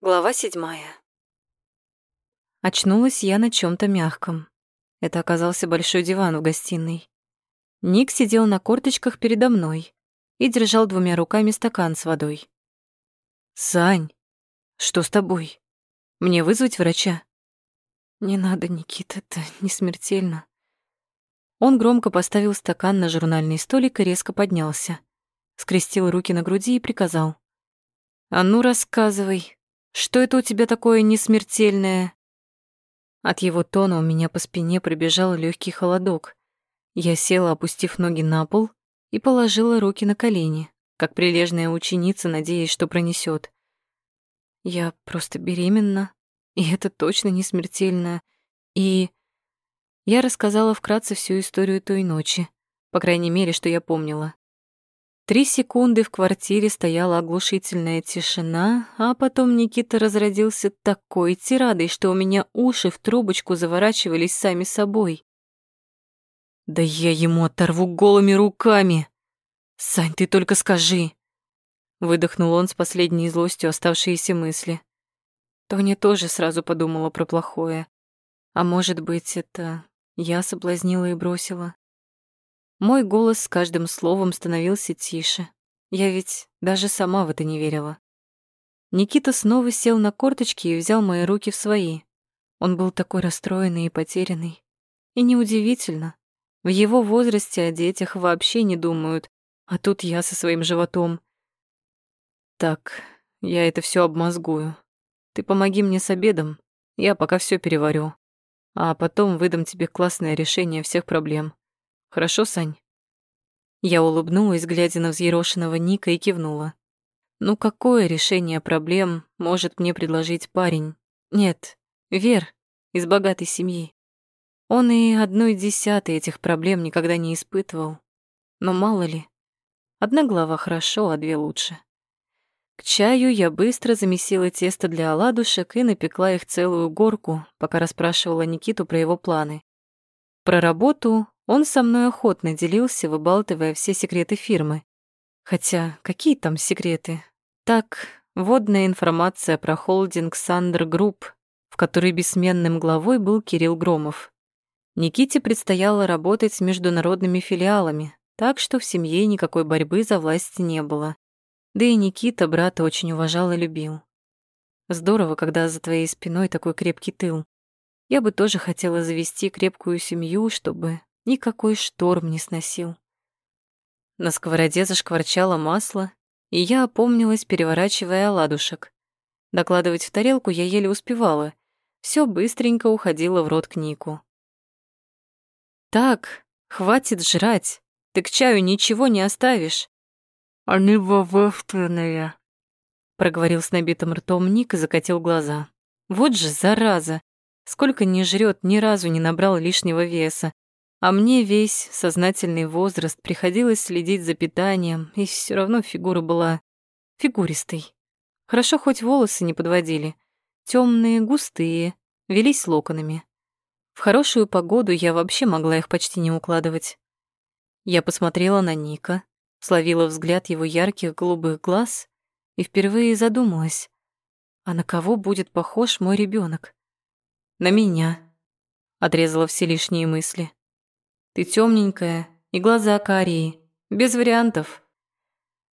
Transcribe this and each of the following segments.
Глава седьмая. Очнулась я на чем то мягком. Это оказался большой диван в гостиной. Ник сидел на корточках передо мной и держал двумя руками стакан с водой. «Сань, что с тобой? Мне вызвать врача?» «Не надо, Никита, это не смертельно». Он громко поставил стакан на журнальный столик и резко поднялся. Скрестил руки на груди и приказал. «А ну, рассказывай, что это у тебя такое несмертельное?» От его тона у меня по спине пробежал легкий холодок. Я села, опустив ноги на пол, и положила руки на колени, как прилежная ученица, надеясь, что пронесет. Я просто беременна, и это точно не смертельно. И я рассказала вкратце всю историю той ночи, по крайней мере, что я помнила. Три секунды в квартире стояла оглушительная тишина, а потом Никита разродился такой тирадой, что у меня уши в трубочку заворачивались сами собой. «Да я ему оторву голыми руками! Сань, ты только скажи!» Выдохнул он с последней злостью оставшиеся мысли. Тоня тоже сразу подумала про плохое. А может быть, это я соблазнила и бросила? Мой голос с каждым словом становился тише. Я ведь даже сама в это не верила. Никита снова сел на корточки и взял мои руки в свои. Он был такой расстроенный и потерянный. И неудивительно. В его возрасте о детях вообще не думают, а тут я со своим животом. Так, я это все обмозгую. Ты помоги мне с обедом, я пока все переварю. А потом выдам тебе классное решение всех проблем. Хорошо, Сань?» Я улыбнулась, глядя на взъерошенного Ника, и кивнула. «Ну какое решение проблем может мне предложить парень? Нет, Вер, из богатой семьи. Он и одной десятой этих проблем никогда не испытывал. Но мало ли, одна глава хорошо, а две лучше. К чаю я быстро замесила тесто для оладушек и напекла их целую горку, пока расспрашивала Никиту про его планы. Про работу он со мной охотно делился, выбалтывая все секреты фирмы. Хотя какие там секреты? Так, вводная информация про холдинг Сандер Групп, в которой бессменным главой был Кирилл Громов. Никите предстояло работать с международными филиалами, так что в семье никакой борьбы за власть не было. Да и Никита брата очень уважал и любил. Здорово, когда за твоей спиной такой крепкий тыл. Я бы тоже хотела завести крепкую семью, чтобы никакой шторм не сносил. На сковороде зашкварчало масло, и я опомнилась, переворачивая оладушек. Докладывать в тарелку я еле успевала. Все быстренько уходило в рот к Нику. «Так, хватит жрать. Ты к чаю ничего не оставишь». «Они божественные», — проговорил с набитым ртом Ник и закатил глаза. «Вот же зараза! Сколько не жрет, ни разу не набрал лишнего веса. А мне весь сознательный возраст приходилось следить за питанием, и все равно фигура была фигуристой. Хорошо хоть волосы не подводили. темные, густые, велись локонами. В хорошую погоду я вообще могла их почти не укладывать. Я посмотрела на Ника, словила взгляд его ярких голубых глаз и впервые задумалась, а на кого будет похож мой ребенок? На меня. Отрезала все лишние мысли. Ты темненькая и глаза карие, без вариантов.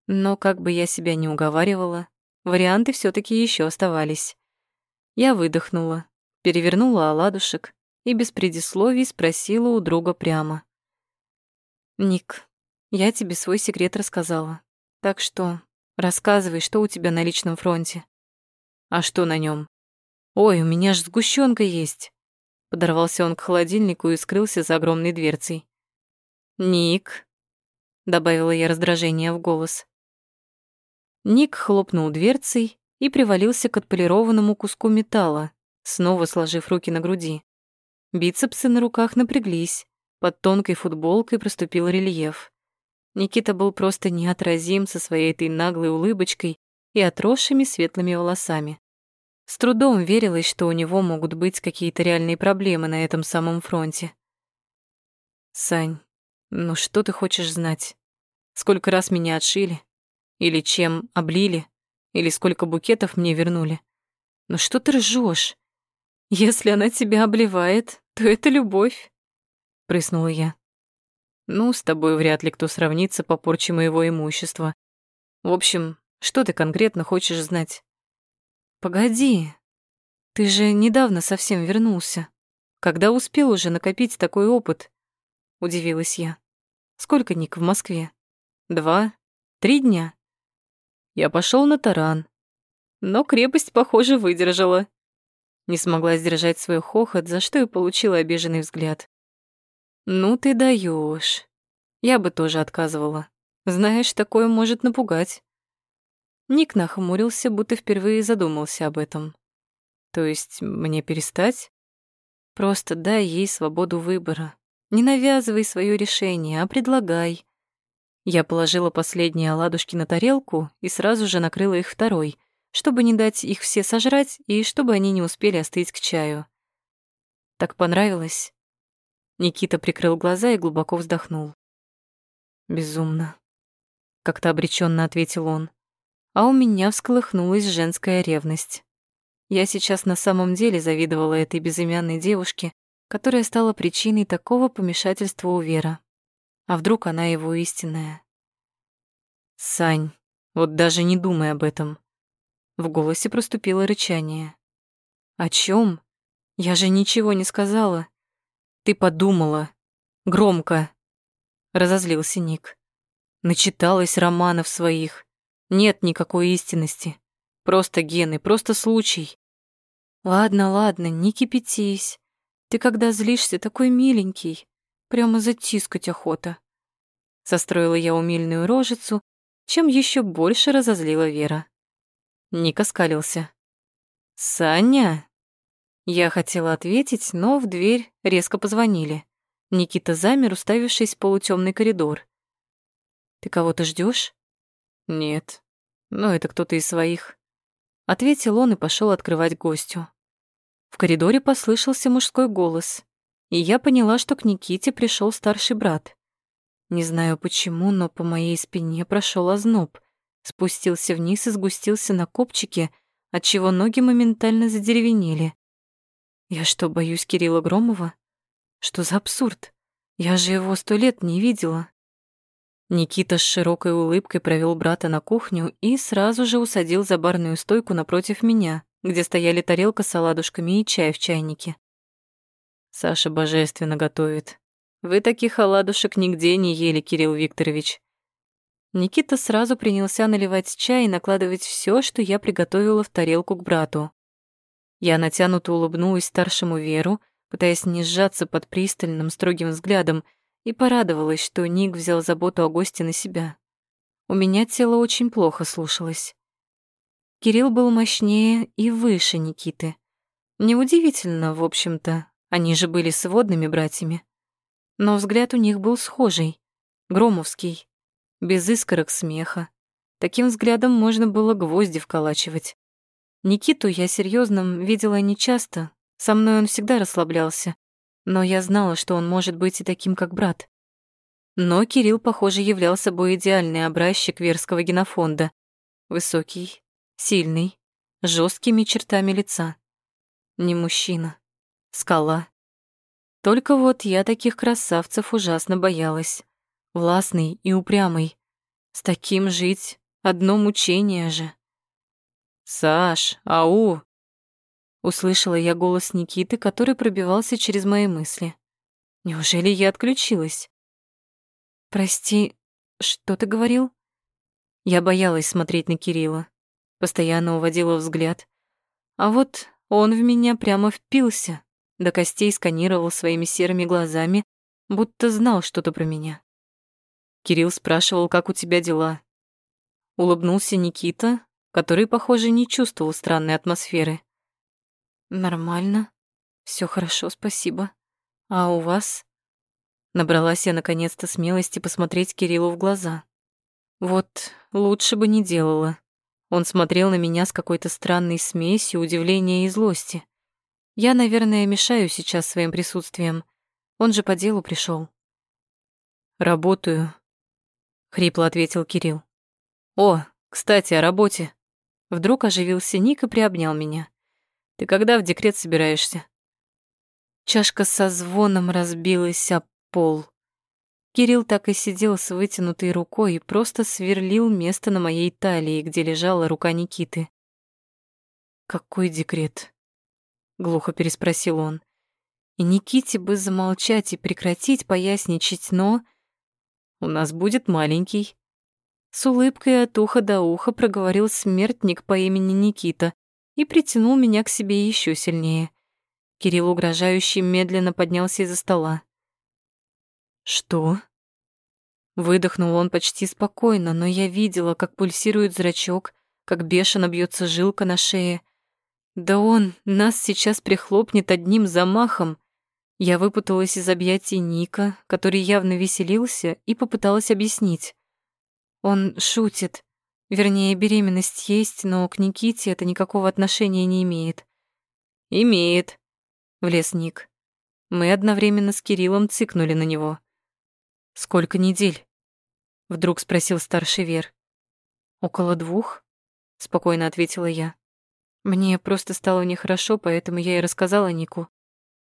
Но как бы я себя не уговаривала, варианты все таки еще оставались. Я выдохнула, перевернула оладушек и без предисловий спросила у друга прямо. «Ник, я тебе свой секрет рассказала, так что рассказывай, что у тебя на личном фронте». «А что на нем? «Ой, у меня ж сгущенка есть. Подорвался он к холодильнику и скрылся за огромной дверцей. «Ник», — добавила я раздражение в голос. Ник хлопнул дверцей и привалился к отполированному куску металла, снова сложив руки на груди. Бицепсы на руках напряглись, под тонкой футболкой проступил рельеф. Никита был просто неотразим со своей этой наглой улыбочкой и отросшими светлыми волосами. С трудом верилось, что у него могут быть какие-то реальные проблемы на этом самом фронте. «Сань, ну что ты хочешь знать? Сколько раз меня отшили? Или чем облили? Или сколько букетов мне вернули? Ну что ты ржешь? Если она тебя обливает, то это любовь, прыснула я. Ну, с тобой вряд ли кто сравнится по порче моего имущества. В общем, что ты конкретно хочешь знать? Погоди, ты же недавно совсем вернулся. Когда успел уже накопить такой опыт? Удивилась я. Сколько Ник в Москве? Два? Три дня? Я пошел на таран. Но крепость, похоже, выдержала. Не смогла сдержать свой хохот, за что и получила обиженный взгляд. «Ну ты даешь. Я бы тоже отказывала. Знаешь, такое может напугать». Ник нахмурился, будто впервые задумался об этом. «То есть мне перестать?» «Просто дай ей свободу выбора. Не навязывай свое решение, а предлагай». Я положила последние оладушки на тарелку и сразу же накрыла их второй, чтобы не дать их все сожрать и чтобы они не успели остыть к чаю. Так понравилось? Никита прикрыл глаза и глубоко вздохнул. Безумно. Как-то обреченно ответил он. А у меня всколыхнулась женская ревность. Я сейчас на самом деле завидовала этой безымянной девушке, которая стала причиной такого помешательства у Вера. А вдруг она его истинная? Сань, вот даже не думай об этом. В голосе проступило рычание. О чем? Я же ничего не сказала. Ты подумала. Громко. Разозлился Ник. Начиталась романов своих. Нет никакой истинности. Просто гены, просто случай. Ладно, ладно, не кипятись. Ты когда злишься, такой миленький. Прямо затискать охота. Состроила я умильную рожицу, чем еще больше разозлила Вера. Ник скалился. «Саня?» Я хотела ответить, но в дверь резко позвонили. Никита замер, уставившись в полутемный коридор. «Ты кого-то ждешь? «Нет. Но это кто-то из своих», — ответил он и пошел открывать гостю. В коридоре послышался мужской голос, и я поняла, что к Никите пришел старший брат. Не знаю почему, но по моей спине прошел озноб, спустился вниз и сгустился на копчике, отчего ноги моментально задеревенели. Я что, боюсь Кирилла Громова? Что за абсурд? Я же его сто лет не видела. Никита с широкой улыбкой провел брата на кухню и сразу же усадил за барную стойку напротив меня, где стояли тарелка с оладушками и чай в чайнике. Саша божественно готовит. Вы таких оладушек нигде не ели, Кирилл Викторович. Никита сразу принялся наливать чай и накладывать все, что я приготовила в тарелку к брату. Я натянуто улыбнулась старшему Веру, пытаясь не сжаться под пристальным, строгим взглядом, и порадовалась, что Ник взял заботу о госте на себя. У меня тело очень плохо слушалось. Кирилл был мощнее и выше Никиты. Неудивительно, в общем-то, они же были сводными братьями. Но взгляд у них был схожий, громовский, без искорок смеха. Таким взглядом можно было гвозди вколачивать. Никиту я серьезным видела нечасто, со мной он всегда расслаблялся, но я знала, что он может быть и таким, как брат. Но Кирилл, похоже, являл собой идеальный образчик верского генофонда. Высокий, сильный, с жесткими чертами лица. Не мужчина, скала. Только вот я таких красавцев ужасно боялась. Властный и упрямый. С таким жить — одно мучение же. «Саш, ау!» Услышала я голос Никиты, который пробивался через мои мысли. Неужели я отключилась? «Прости, что ты говорил?» Я боялась смотреть на Кирилла, постоянно уводила взгляд. А вот он в меня прямо впился, до костей сканировал своими серыми глазами, будто знал что-то про меня. Кирилл спрашивал, как у тебя дела. Улыбнулся Никита, который, похоже, не чувствовал странной атмосферы. «Нормально. все хорошо, спасибо. А у вас?» Набралась я наконец-то смелости посмотреть Кириллу в глаза. Вот лучше бы не делала. Он смотрел на меня с какой-то странной смесью удивления и злости. Я, наверное, мешаю сейчас своим присутствием. Он же по делу пришел. «Работаю», — хрипло ответил Кирилл. «О, кстати, о работе. Вдруг оживился Ник и приобнял меня. Ты когда в декрет собираешься? Чашка со звоном разбилась об пол. Кирилл так и сидел с вытянутой рукой и просто сверлил место на моей талии, где лежала рука Никиты. «Какой декрет?» — глухо переспросил он. И Никите бы замолчать и прекратить поясничать, но... «У нас будет маленький». С улыбкой от уха до уха проговорил смертник по имени Никита и притянул меня к себе еще сильнее. Кирилл угрожающе медленно поднялся из-за стола. «Что?» Выдохнул он почти спокойно, но я видела, как пульсирует зрачок, как бешено бьется жилка на шее. Да он нас сейчас прихлопнет одним замахом. Я выпуталась из объятий Ника, который явно веселился, и попыталась объяснить. Он шутит. Вернее, беременность есть, но к Никите это никакого отношения не имеет. «Имеет», — влез Ник. Мы одновременно с Кириллом цыкнули на него. «Сколько недель?» — вдруг спросил старший Вер. «Около двух», — спокойно ответила я. «Мне просто стало нехорошо, поэтому я и рассказала Нику.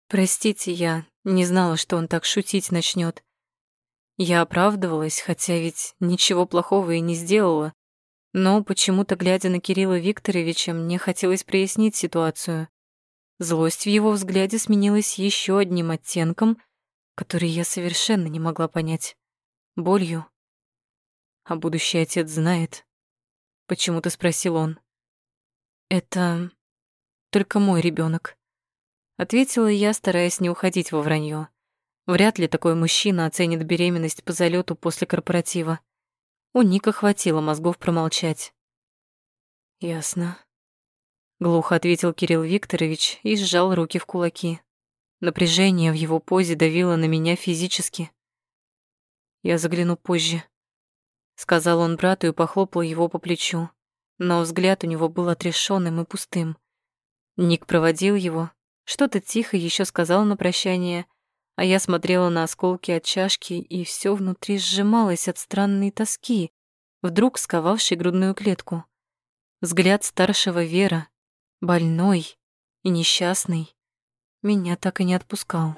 Простите, я не знала, что он так шутить начнет. Я оправдывалась, хотя ведь ничего плохого и не сделала. Но почему-то, глядя на Кирилла Викторовича, мне хотелось прояснить ситуацию. Злость в его взгляде сменилась еще одним оттенком — который я совершенно не могла понять. Болью. А будущий отец знает. Почему-то спросил он. Это только мой ребенок, ответила я, стараясь не уходить во вранье. Вряд ли такой мужчина оценит беременность по залету после корпоратива. У Ника хватило мозгов промолчать. Ясно. Глухо ответил Кирилл Викторович и сжал руки в кулаки. Напряжение в его позе давило на меня физически. «Я загляну позже», — сказал он брату и похлопал его по плечу, но взгляд у него был отрешенным и пустым. Ник проводил его, что-то тихо еще сказал на прощание, а я смотрела на осколки от чашки, и все внутри сжималось от странной тоски, вдруг сковавшей грудную клетку. Взгляд старшего Вера, больной и несчастный, меня так и не отпускал.